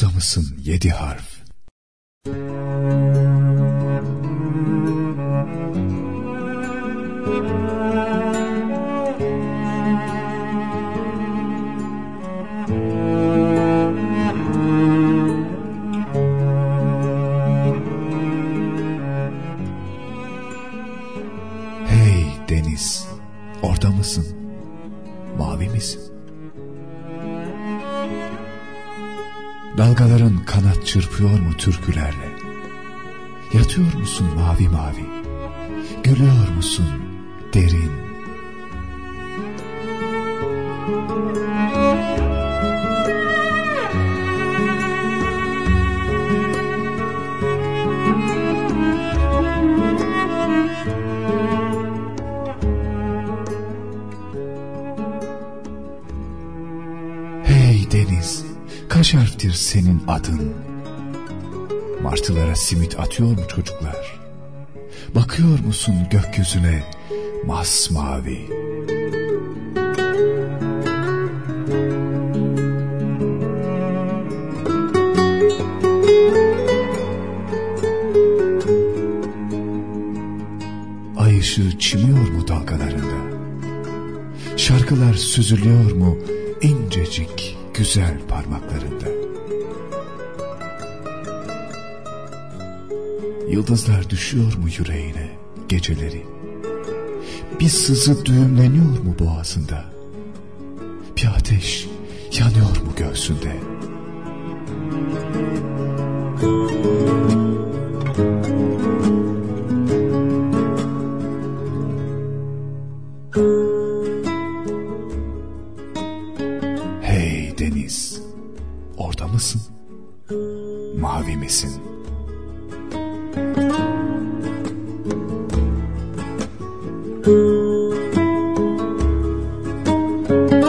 Orada mısın yedi harf? Hey deniz, orada mısın? Mavi misin? Dalgaların kanat çırpıyor mu türkülerle? Yatıyor musun mavi mavi? Gülüyor musun derin? Hey deniz, kaç harftir senin adın? Martılara simit atıyor mu çocuklar? Bakıyor musun gökyüzüne masmavi? Ay ışığı çimiyor mu dalgalarında? Şarkılar süzülüyor mu incecik güzel parmaklarında? Yıldızlar düşüyor mu yüreğine geceleri? Bir sızı düğümleniyor mu boğazında? Bir ateş yanıyor mu göğsünde? orada mısın? Mavi misin? Müzik